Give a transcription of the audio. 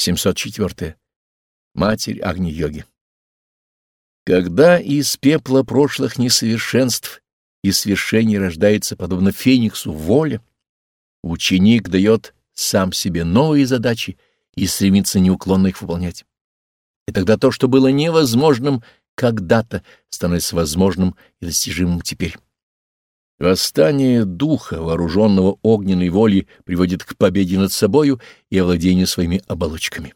704. Матерь Агни-йоги. Когда из пепла прошлых несовершенств и свершений рождается, подобно фениксу, воля, ученик дает сам себе новые задачи и стремится неуклонно их выполнять. И тогда то, что было невозможным когда-то, становится возможным и достижимым теперь. Восстание духа, вооруженного огненной волей, приводит к победе над собою и овладению своими оболочками.